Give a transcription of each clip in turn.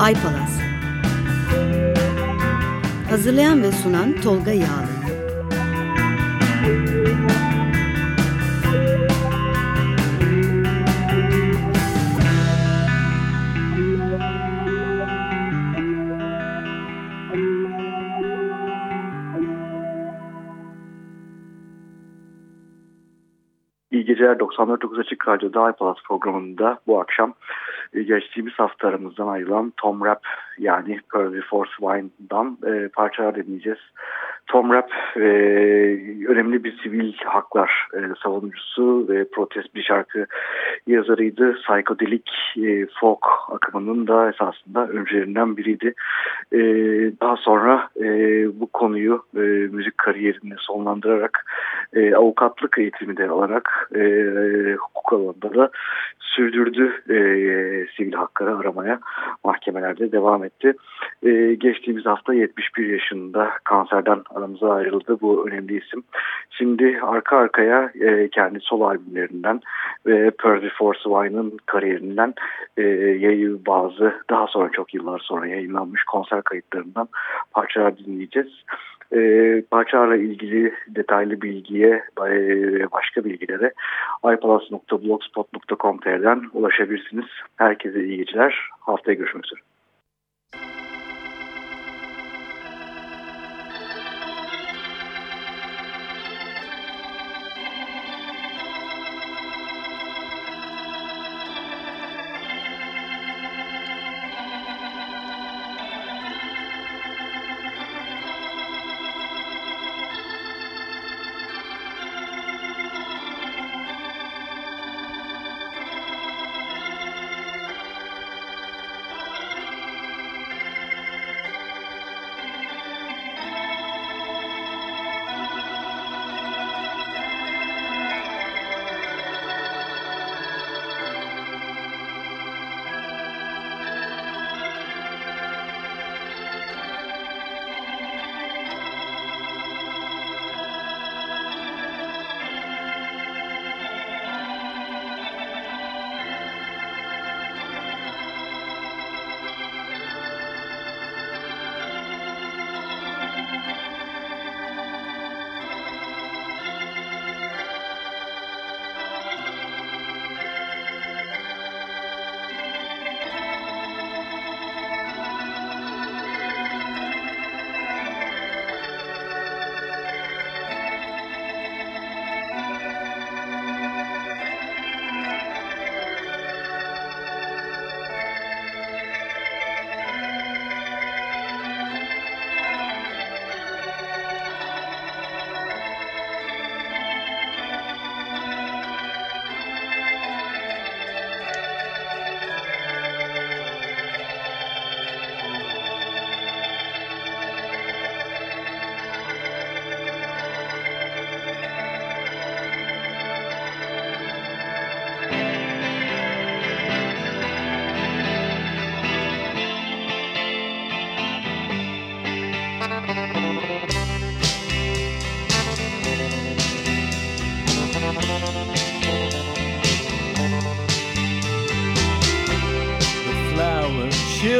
Ay Palas Hazırlayan ve sunan Tolga Yağlı. Geceler. 94.9 Açık Radyo'da iPlus programında bu akşam geçtiğimiz hafta aramızdan ayrılan Tom Rapp yani Pearl Force Wine'dan e, parçalar dinleyeceğiz. Tom Rapp e, önemli bir sivil haklar e, savunucusu ve protest bir şarkı yazarıydı. Psychedelic e, folk akımının da esasında öncülerinden biriydi. E, daha sonra e, bu konuyu e, müzik kariyerini sonlandırarak e, avukatlık eğitimi de alarak e, hukuk alanında da sürdürdü e, sivil hakları aramaya mahkemelerde devam etti. E, geçtiğimiz hafta 71 yaşında kanserden aramıza ayrıldı bu önemli isim. Şimdi arka arkaya e, kendi sol albümlerinden ve Percy Force Wine'ın kariyerinden e, yayı bazı daha sonra çok yıllar sonra yayınlanmış konser kayıtlarından parçalar dinleyeceğiz. E, parçalarla ilgili detaylı bilgiye ve başka bilgilere ipalas.blogspot.com.tr'den ulaşabilirsiniz. Herkese iyi geceler. Haftaya görüşmek üzere.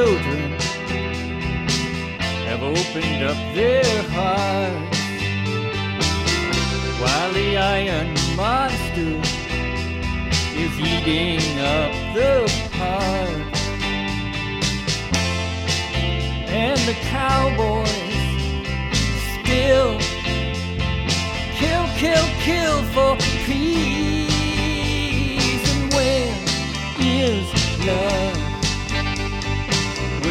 children have opened up their hearts while the iron monster is eating up the heart, and the cowboys still kill kill kill for peace. And where is love?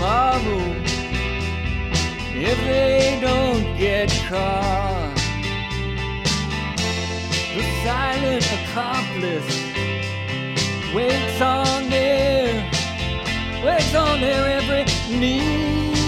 tomorrow if they don't get caught. The silent accomplice waits on their, waits on their every need.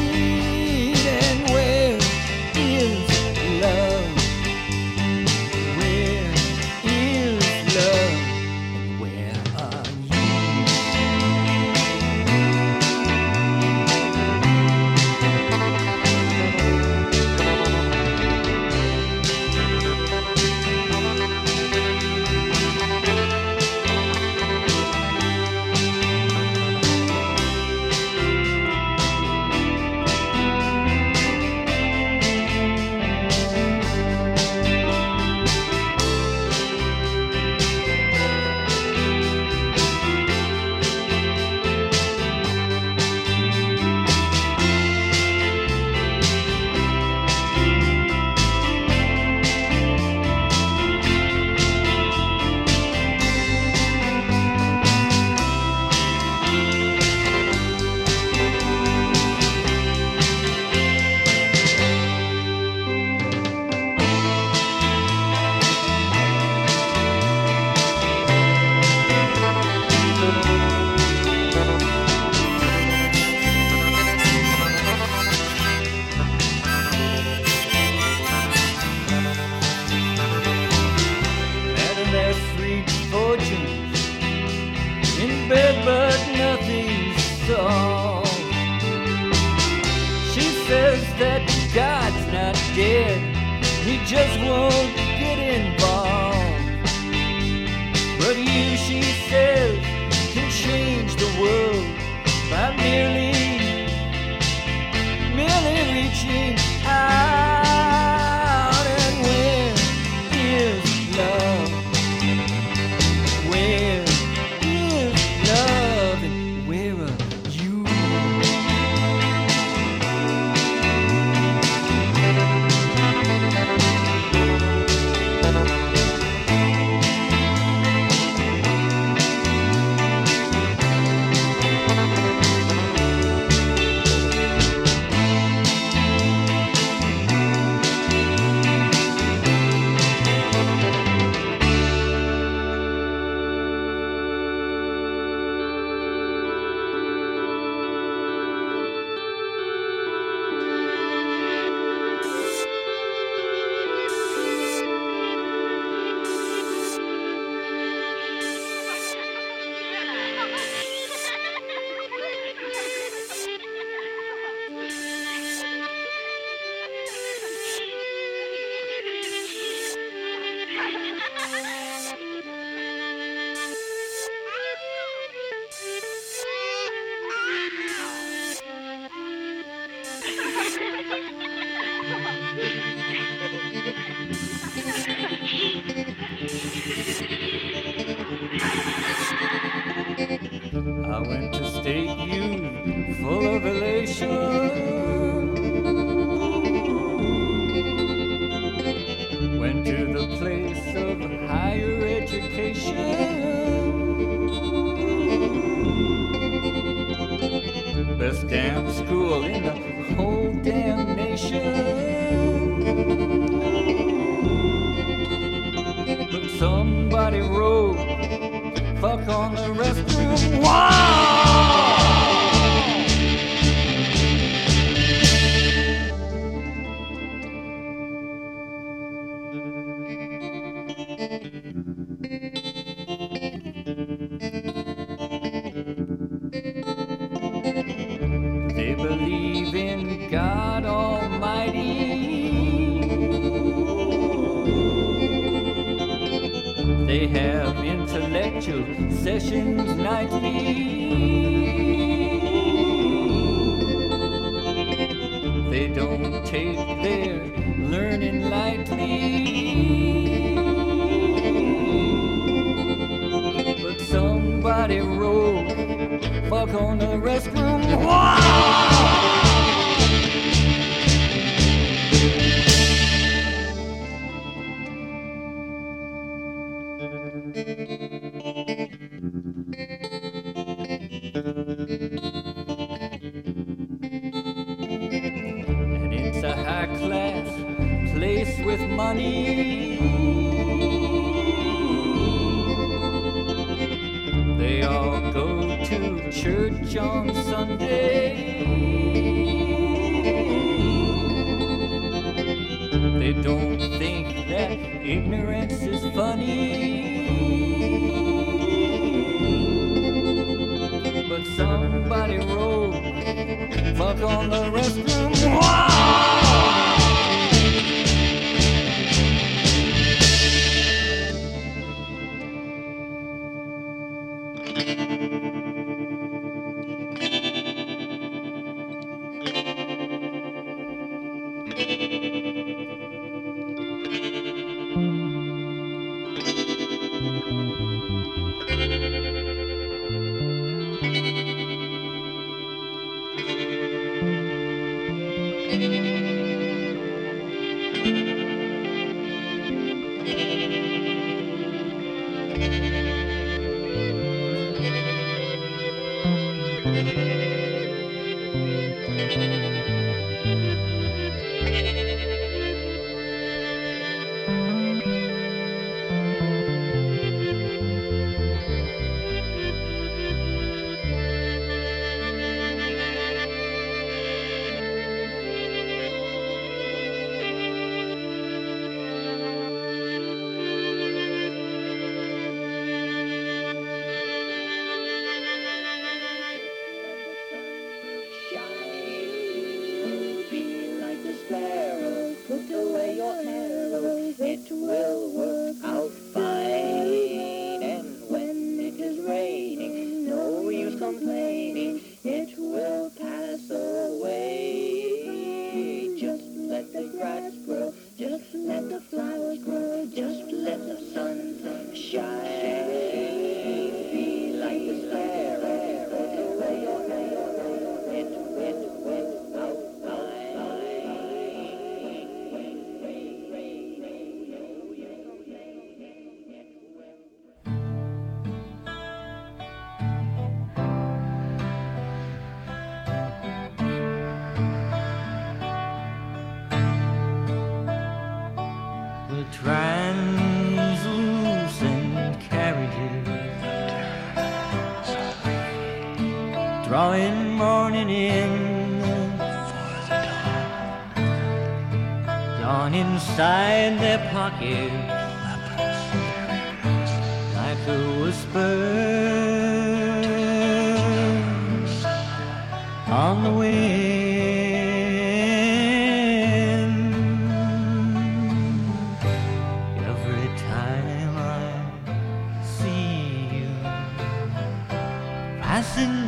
Mitchell, sessions nightly. They don't take their learning lightly. But somebody wrote, fuck on the restroom wall. Música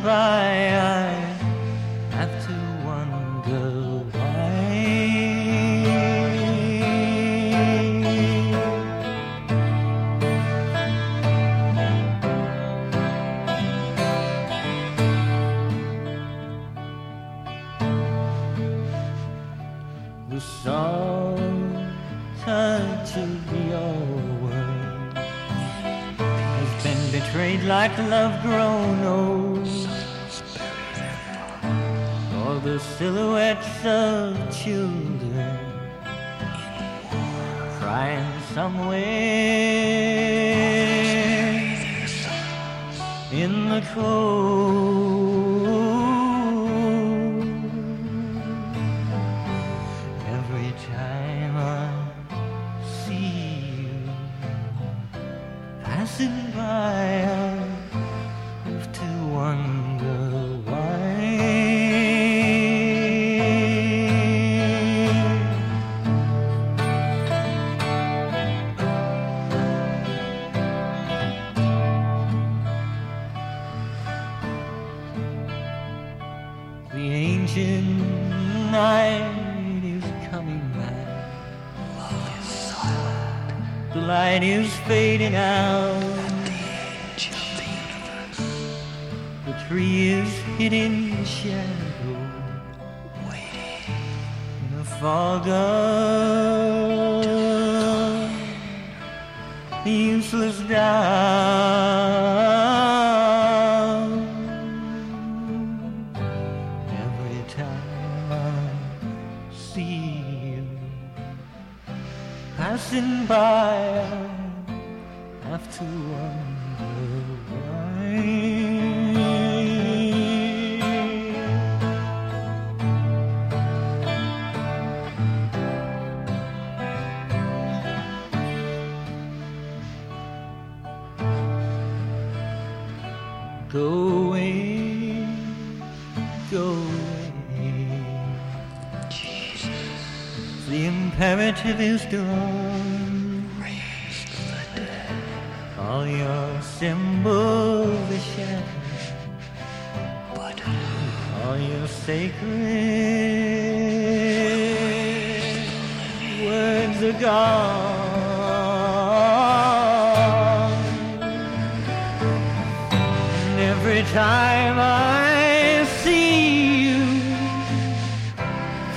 by useless doubt. Every time I see you passing by, I have to wonder. Imperative is done. Raise the dead. All your symbols are shattered. But all your sacred words are gone. And every time I see you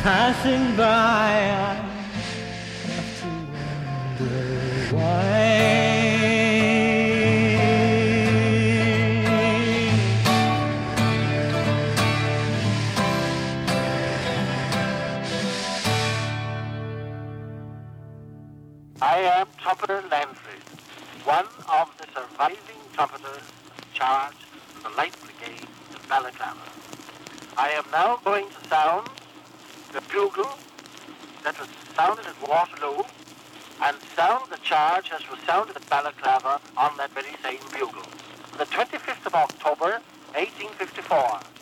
passing by, charged in the Light Brigade in Balaclava. I am now going to sound the bugle that was sounded at Waterloo and sound the charge as was sounded at Balaclava on that very same bugle. The 25th of October, 1854.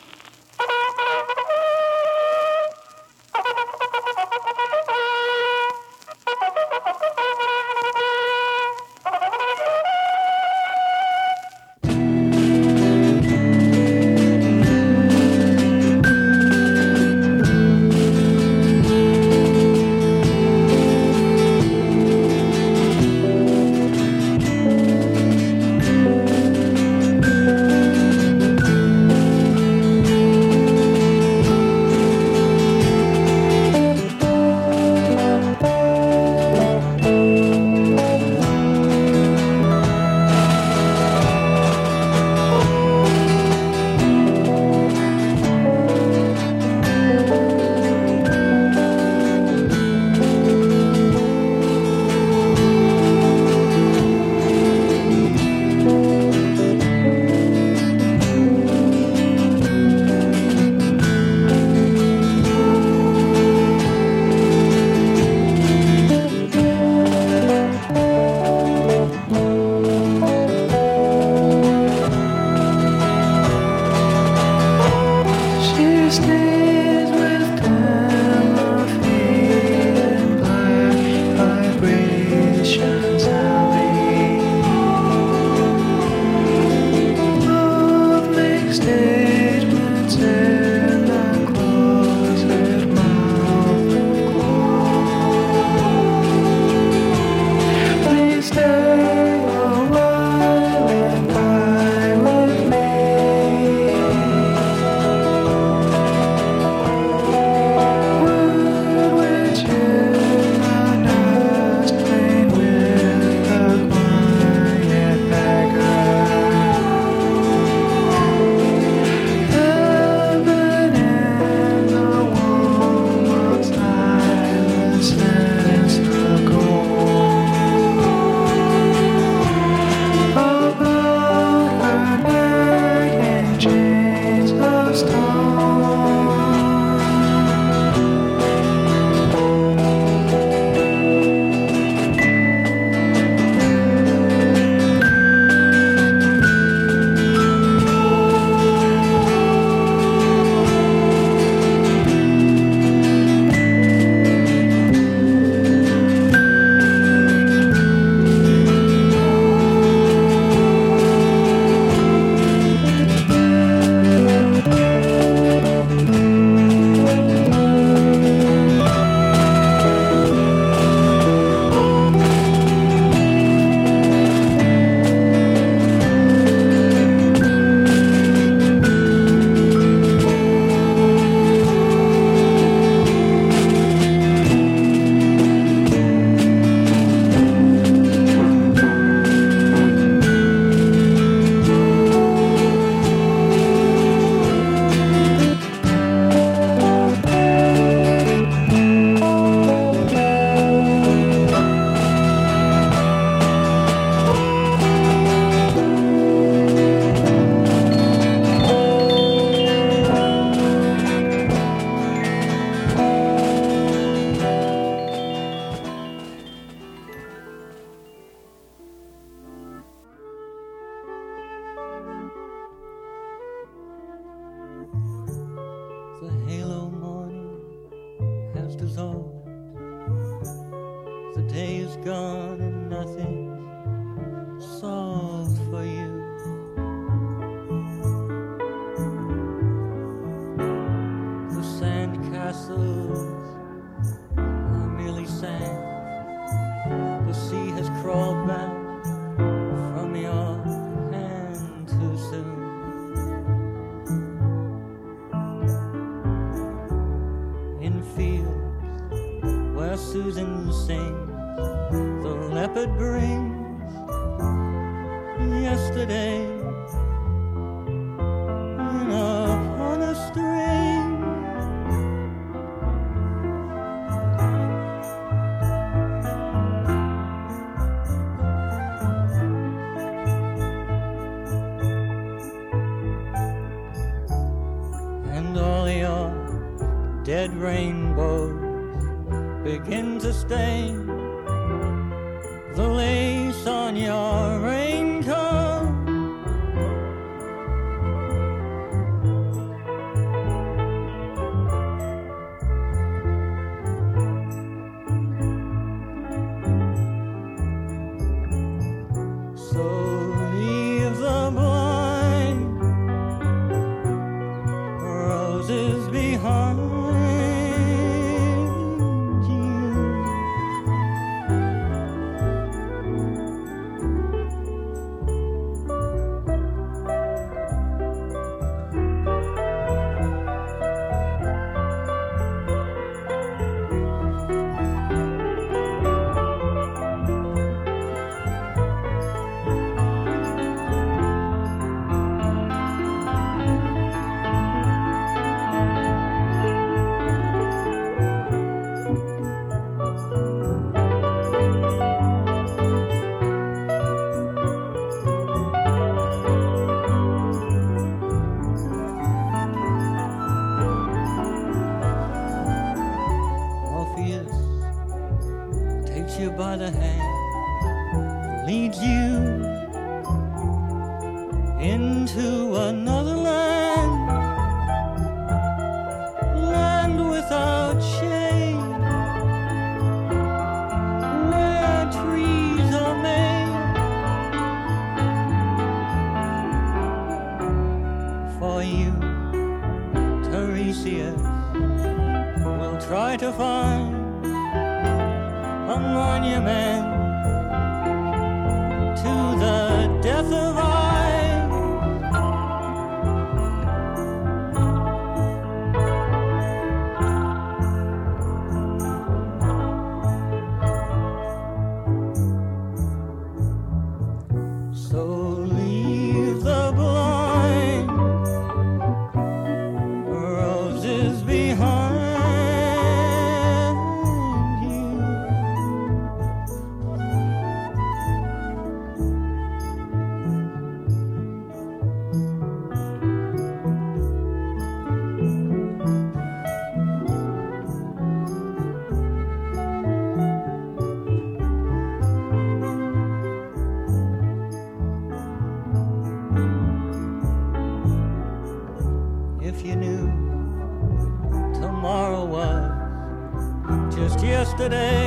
yesterday.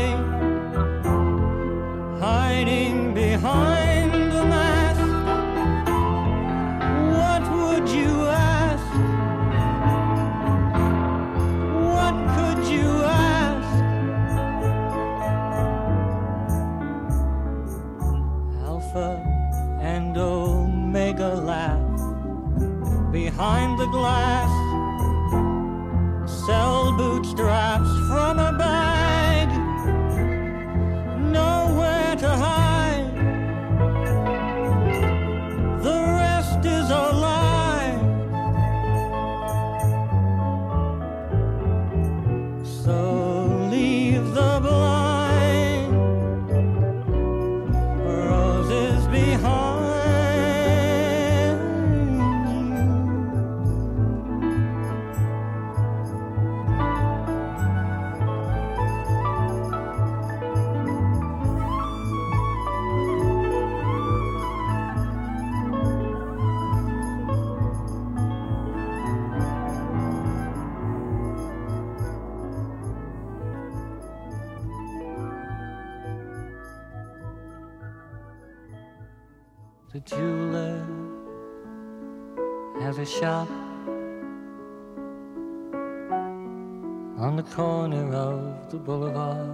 boulevard.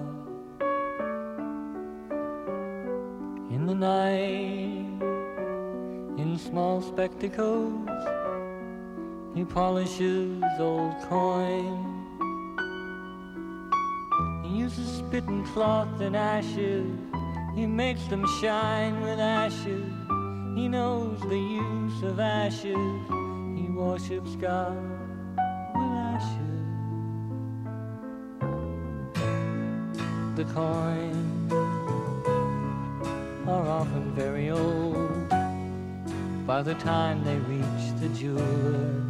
In the night, in small spectacles, he polishes old coins. He uses spit and cloth and ashes. He makes them shine with ashes. He knows the use of ashes. He worships God with ashes. The coins are often very old by the time they reach the jeweler.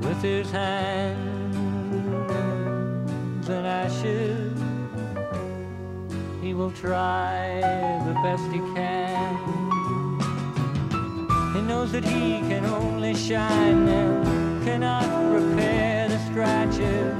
With his hands in ashes, he will try the best he can. He knows that he can only shine them, cannot repair the scratches.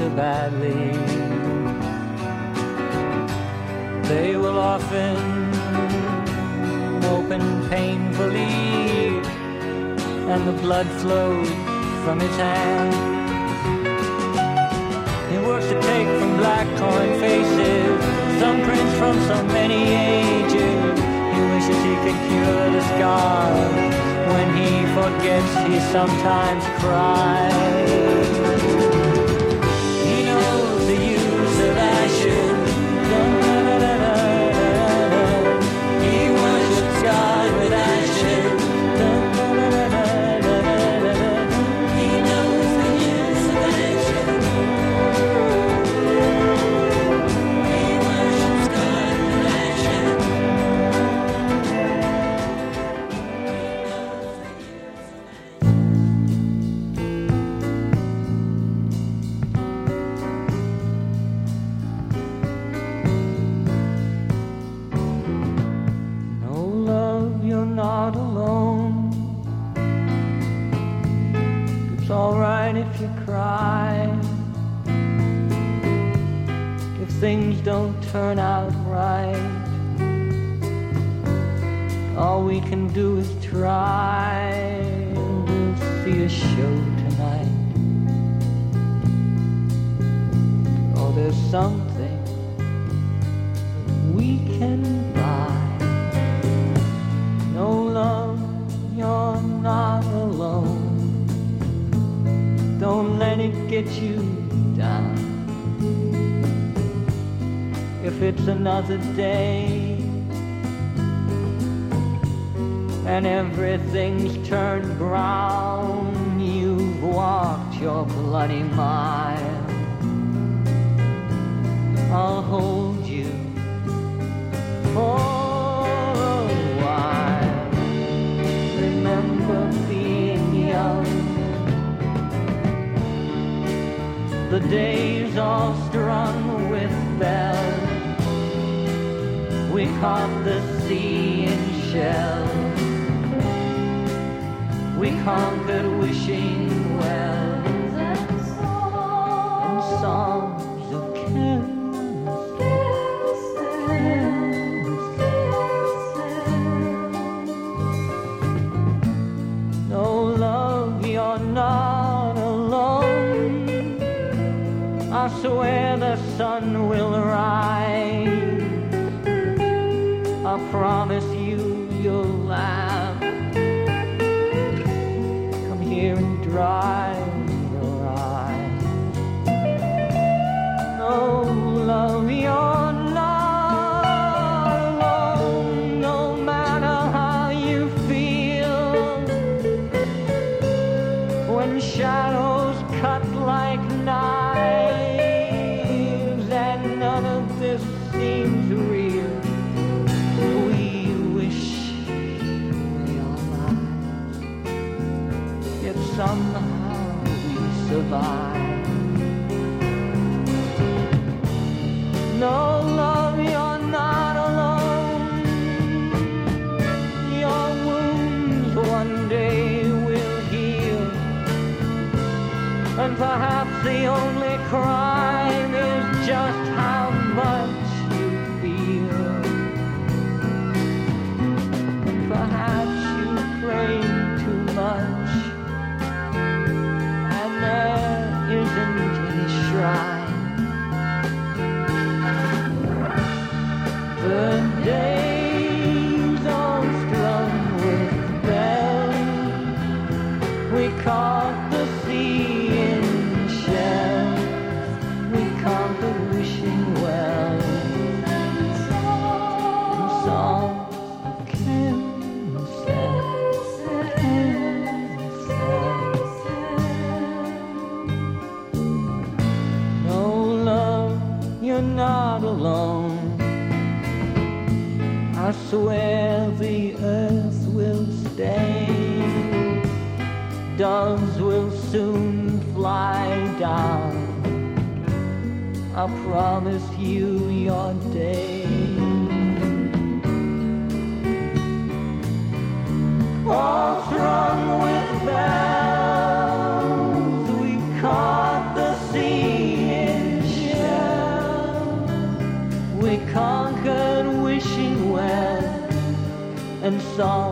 blister badly. They will often open painfully, and the blood flows from his hand. He works to take from black coin faces thumbprints from so many ages. He wishes he could cure the scars. When he forgets, he sometimes cries. Don't turn out right, all we can do is try. We'll see a show tonight. Oh, there's something we can buy. No love, you're not alone. Don't let it get you it's another day and everything's turned brown, you've walked your bloody mile. I'll hold you for a while. Remember being young. The days all strung with bells. We caught the sea in shells. We conquered wishing wells and songs of No love, you're not alone. I swear the sun will rise. I promise you, you'll laugh. Come here and dry where the earth will stay. Doves will soon fly down. I promise you your day. All strong. all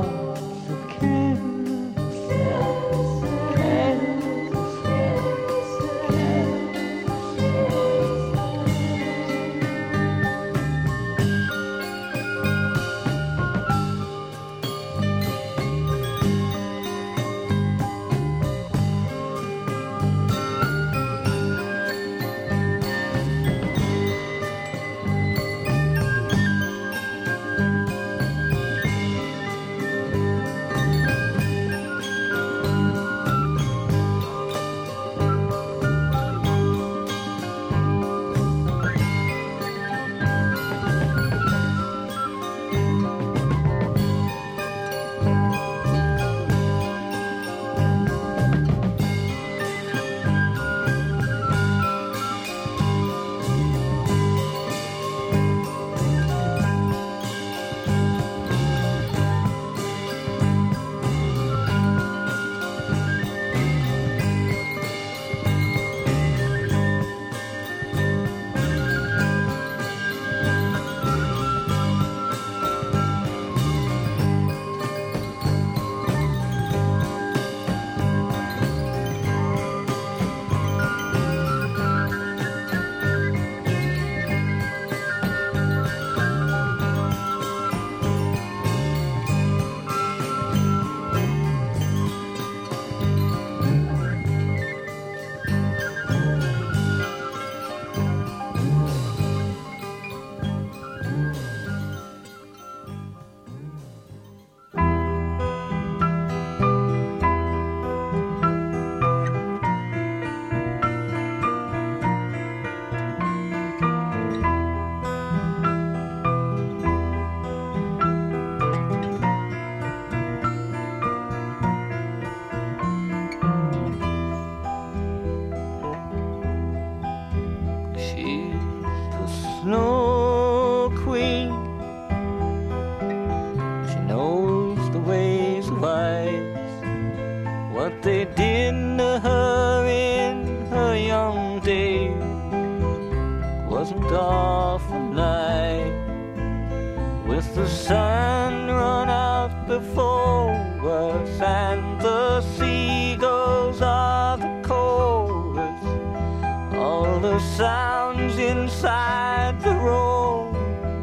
that the road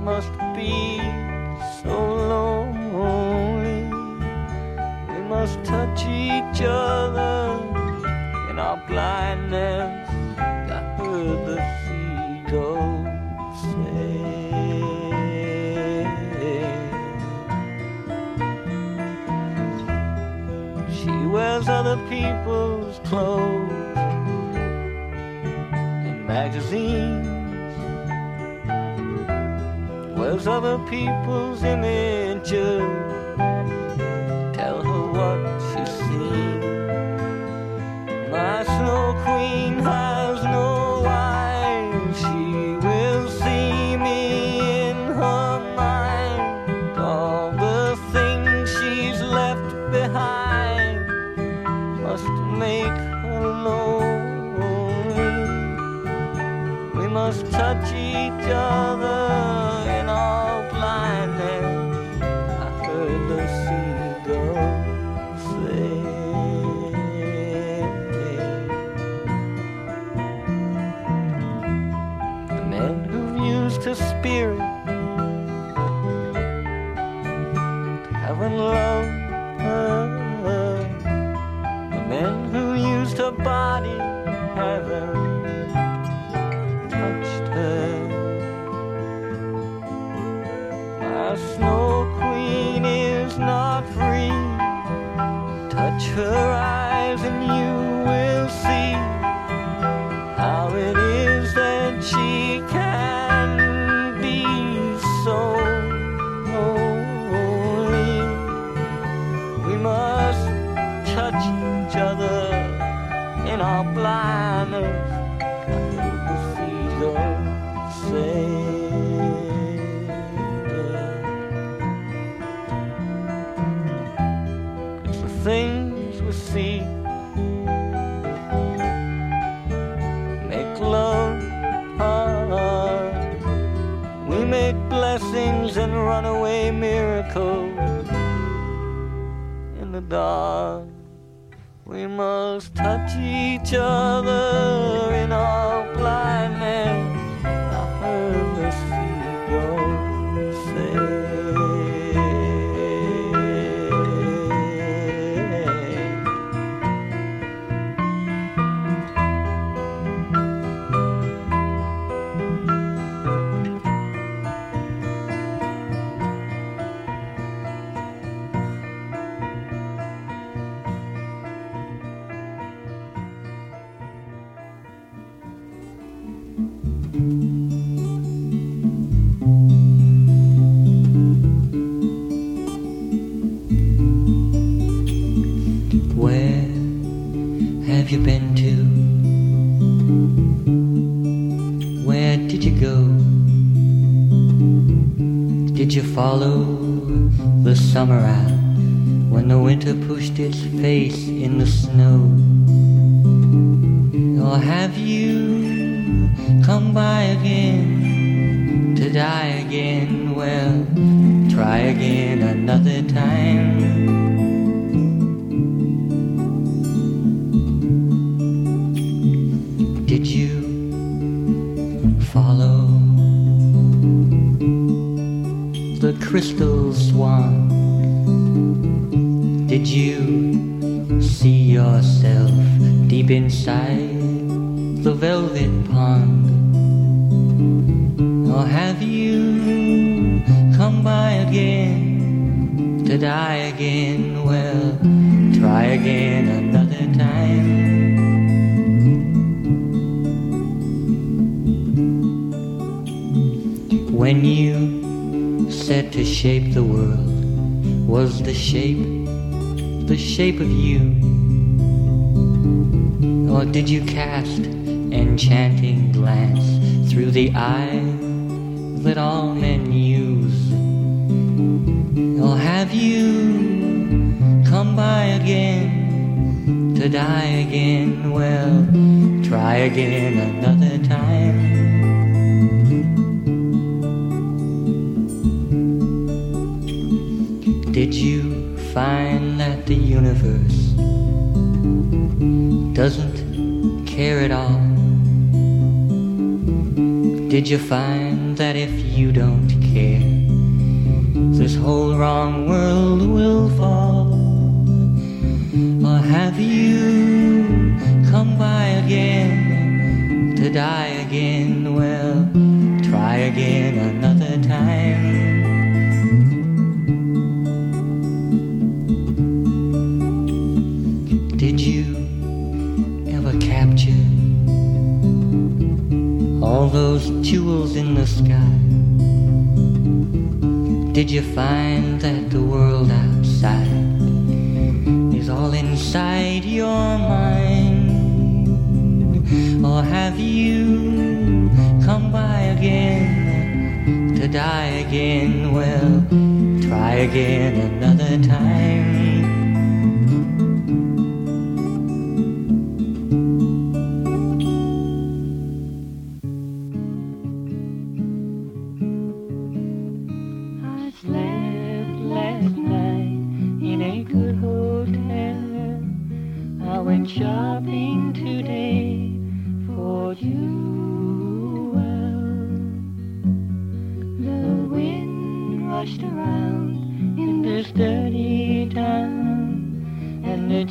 must be so lonely. We must touch each other in our blindness. I heard the seagull say. She wears other people's clothes in magazines those other people's images. Must touch each other in our blindness. The seasons say. It's the things we see make love hard. We make blessings and runaway miracles dark. We must touch each other in our blindness. Follow the summer out when the winter pushed its face in the snow? Or have you come by again to die again? Well, try again another time. Did you follow crystal swan? Did you see yourself deep inside the velvet pond? Or have you come by again to die again? Well, try again another time. When you to shape the world, was the shape the shape of you? Or did you cast enchanting glance through the eye that all men use? Or have you come by again to die again? Well, try again another Did you find that the universe doesn't care at all? Did you find that if you don't care, this whole wrong world will fall? Or have you come by again to die again? Well, try again jewels in the sky? Did you find that the world outside is all inside your mind? Or have you come by again to die again? Well, try again another time.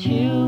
you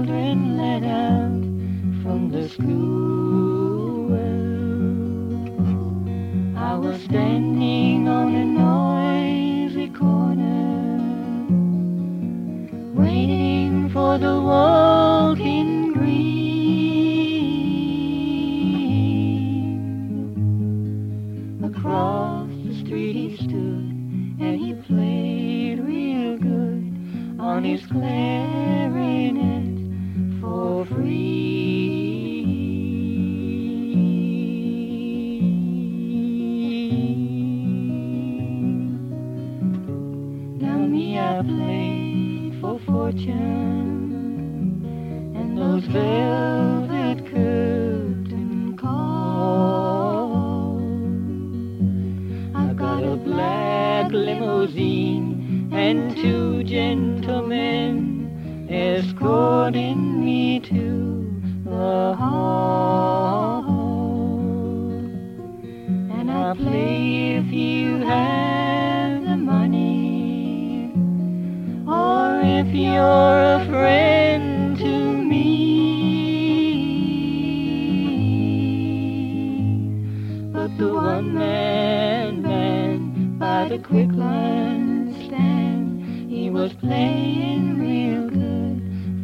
escorting me to the hall. And I'll play if you have the money, or if you're a friend to me. But the one man man by the quick line stand, he was playing real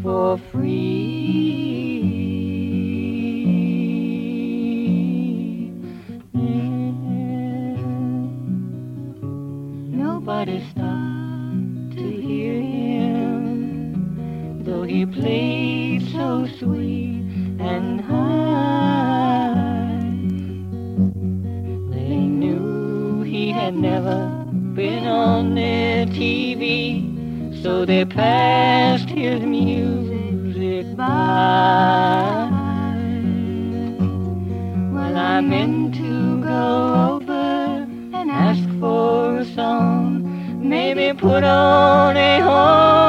for free. Nobody stopped to hear him, though he played so sweet and high. They knew he had never been on their TV, so they passed his music by. Well, I meant to go over and ask for a song, maybe put on a harmony.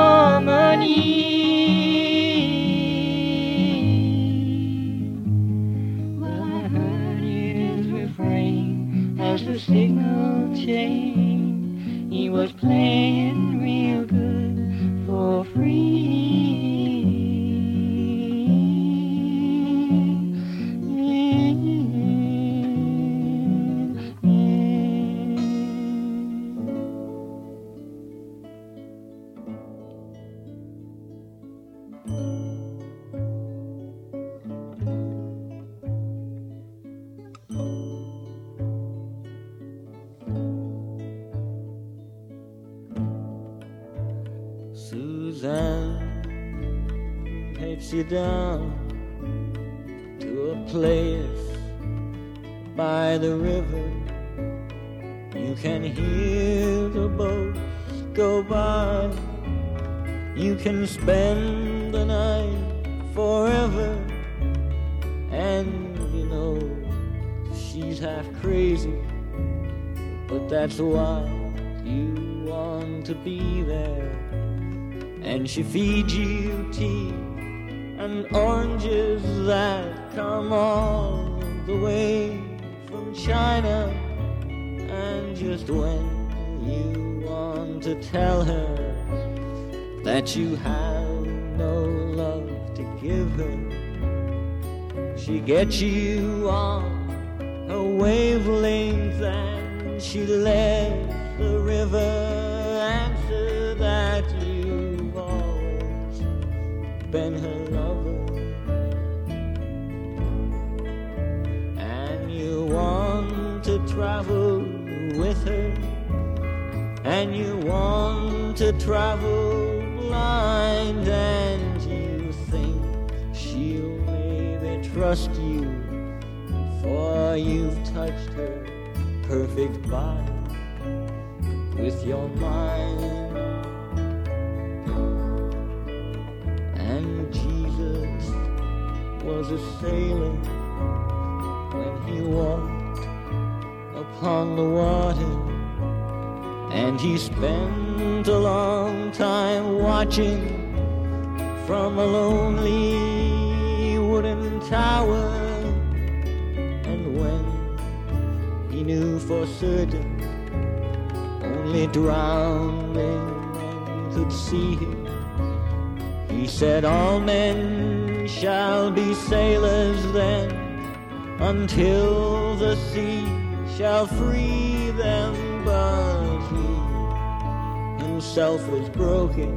You down to a place by the river. You can hear the boats go by. You can spend the night forever. And you know she's half crazy, but that's why you want to be there and she feeds you tea and oranges that come all the way from China. And just when you want to tell her that you have no love to give her, she gets you on her wavelength and she lets the river and you want to travel blind, and you think she'll maybe trust you, for you've touched her perfect body with your mind. And Jesus was a sailor when he walked upon the water. And he spent a long time watching from a lonely wooden tower. And when he knew for certain only drowning could see him. He said, All men shall be sailors then, until the sea shall free them. But himself was broken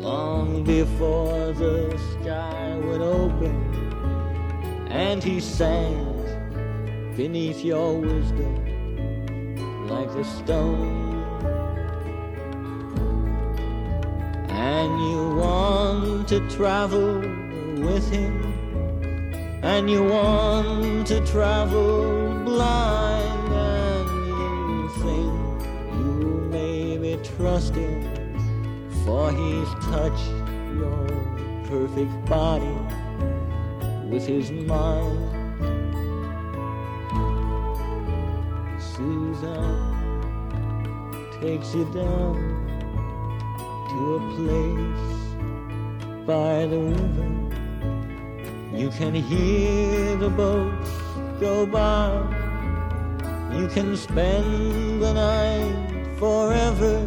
long before the sky would open, and he sank beneath your wisdom like a stone. and you want to travel with him, and you want to travel blind, trusted, for he's touched your perfect body with his mind. Suzanne takes you down to a place by the river. You can hear the boats go by. You can spend the night forever,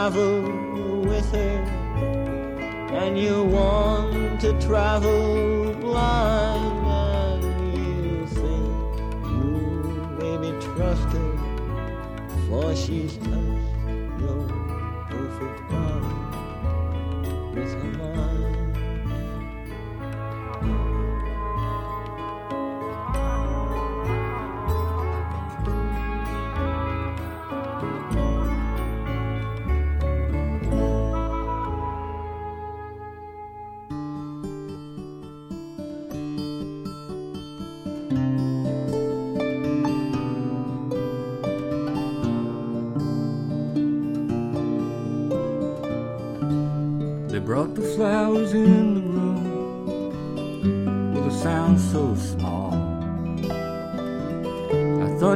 travel with her, and you want to travel blind, and you think you may be trusted, for she's touched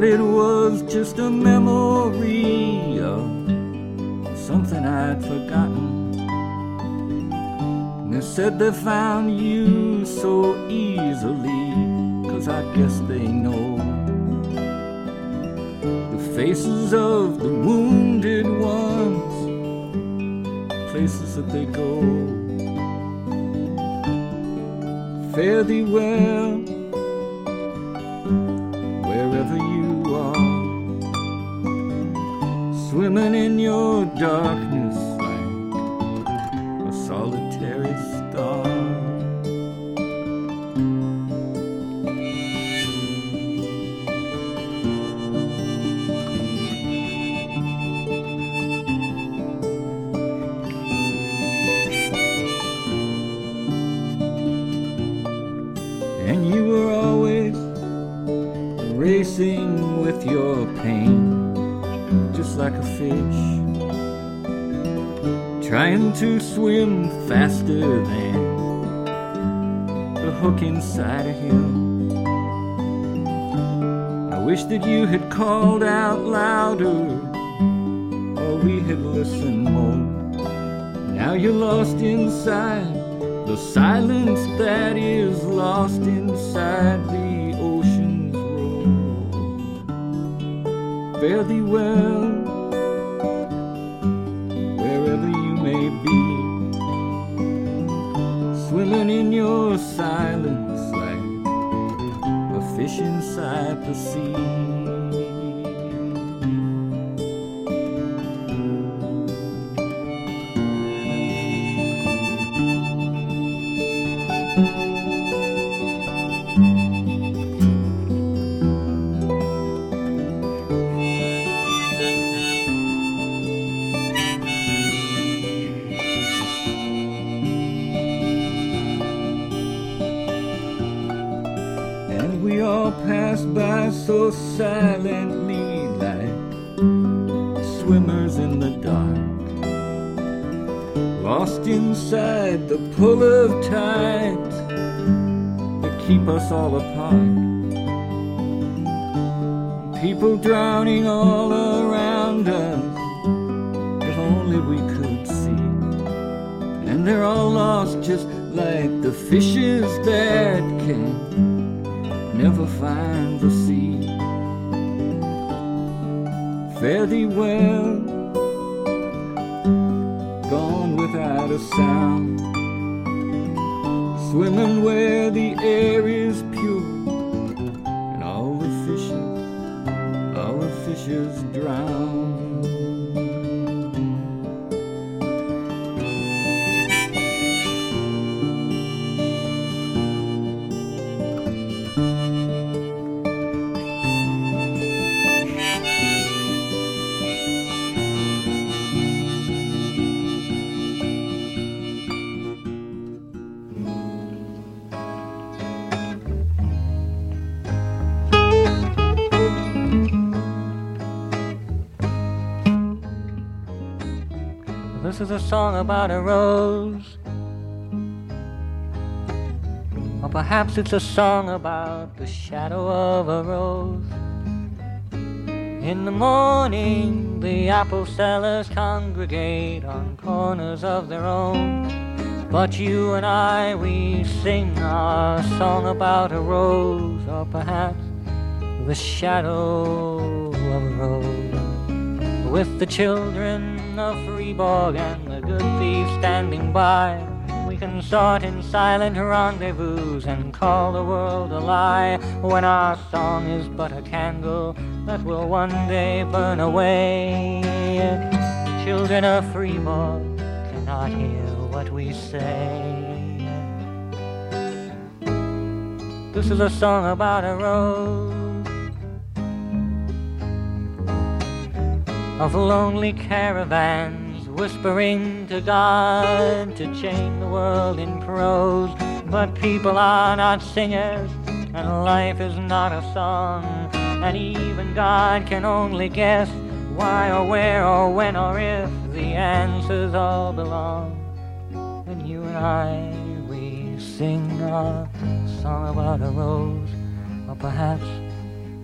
it was just a memory of something I'd forgotten. And they said they found you so easily, cause I guess they know the faces of the wounded ones places that they go. Fare thee well, in your darkness hook inside of him. I wish that you had called out louder, or we had listened more. Now you're lost inside the silence that is lost inside the ocean's roar. Fare thee well, the sea. Swimmers in the dark. Lost inside the pull of tides that keep us all apart. People drowning all around us if only we could see. And they're all lost just like the fishes that can never find the sea. Fare thee well, a sound. Swimming where the air is pure, and all the fishes, all the fishes drown. Is a song about a rose. Or perhaps it's a song about the shadow of a rose. In the morning, the apple sellers congregate on corners of their own. But you and I, we sing our song about a rose, or perhaps the shadow of a rose. With the children of Fribourg and the good thief standing by, we can sort in silent rendezvous and call the world a lie when our song is but a candle that will one day burn away. Children of Fribourg cannot hear what we say. This is a song about a rose. Of lonely caravans whispering to God to chain the world in prose. But people are not singers, and life is not a song, and even God can only guess why or where or when or if the answers all belong. And you and I, we sing a song about a rose, or perhaps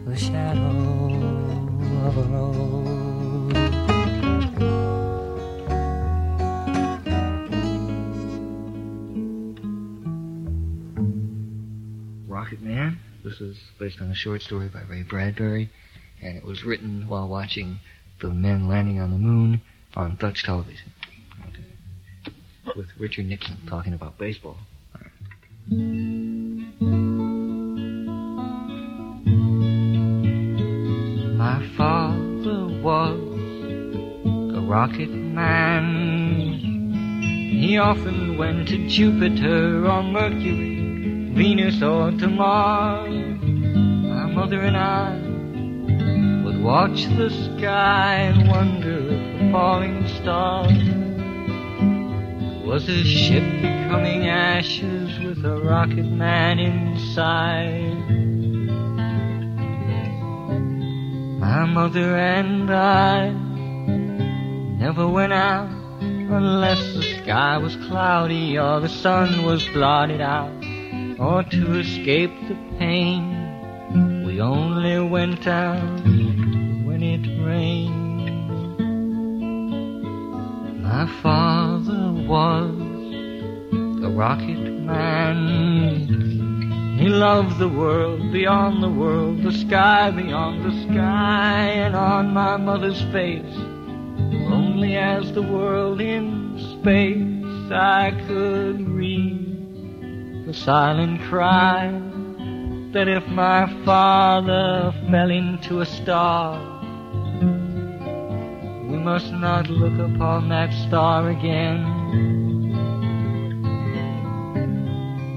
the shadow of a rose. Rocket Man. This is based on a short story by Ray Bradbury, and it was written while watching the men landing on the moon on Dutch television. With Richard Nixon talking about baseball. My father was rocket man. He often went to Jupiter or Mercury, Venus or to Mars. My mother and I would watch the sky and wonder if the falling stars was a ship becoming ashes with a rocket man inside. My mother and I never went out unless the sky was cloudy or the sun was blotted out. Or to escape the pain, we only went out when it rained. My father was a rocket man. He loved the world beyond the world, the sky beyond the sky, and on my mother's face, only as the world in space, I could read the silent cry that if my father fell into a star, we must not look upon that star again.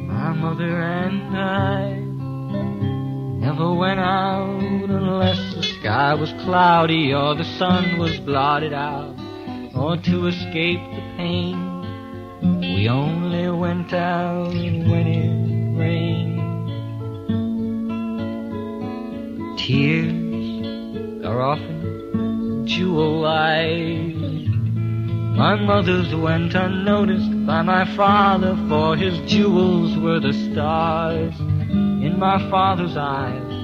My mother and I never went out unless the sky was cloudy or the sun was blotted out. Or to escape the pain, we only went out when it rained. Tears are often jewel eyes. My mother's went unnoticed by my father, for his jewels were the stars in my father's eyes.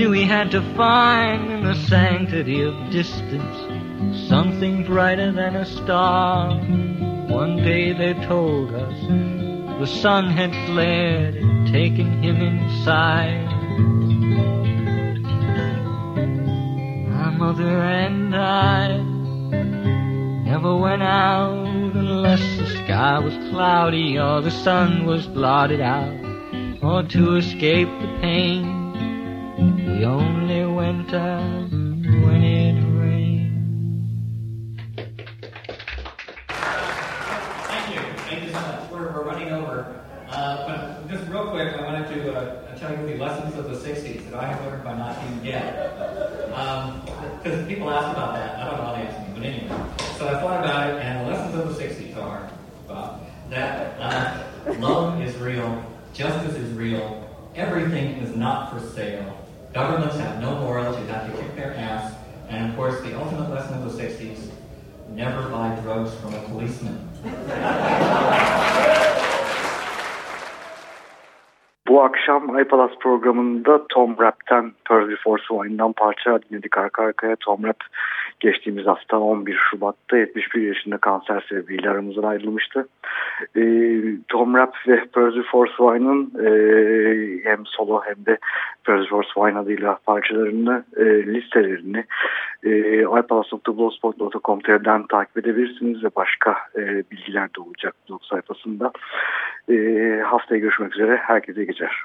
Knew he had to find in the sanctity of distance something brighter than a star. One day they told us the sun had flared and taken him inside. My mother and I never went out unless the sky was cloudy or the sun was blotted out, or to escape the pain. We only out when it rained. Thank you. Thank you so much. We're, we're running over. Uh, but just real quick, I wanted to uh, tell you the lessons of the 60s that I have learned by not being dead. Because um, people ask about that. I don't know how they ask me, but anyway. So I thought about it, and the lessons of the 60s are uh, that uh, love is real, justice is real, everything is not for sale, governments have no morals, you have to kick their ass, and of course, the ultimate lesson of the 60s never buy drugs from a policeman. Bu akşam Ay Palas programında Tom Rapp'ten Pearls Before Swine'dan parça dinledik arka arkaya. Tom Rap geçtiğimiz hafta 11 Şubat'ta 71 yaşında kanser sebebiyle aramızdan ayrılmıştı. E, Tom Rapp ve Percy Force Wine'ın e, hem solo hem de Percy Force Wine adıyla parçalarını, e, listelerini e, iPalas.blogspot.com.tr'den takip edebilirsiniz ve başka e, bilgiler de olacak blog sayfasında. E, haftaya görüşmek üzere. Herkese geceler.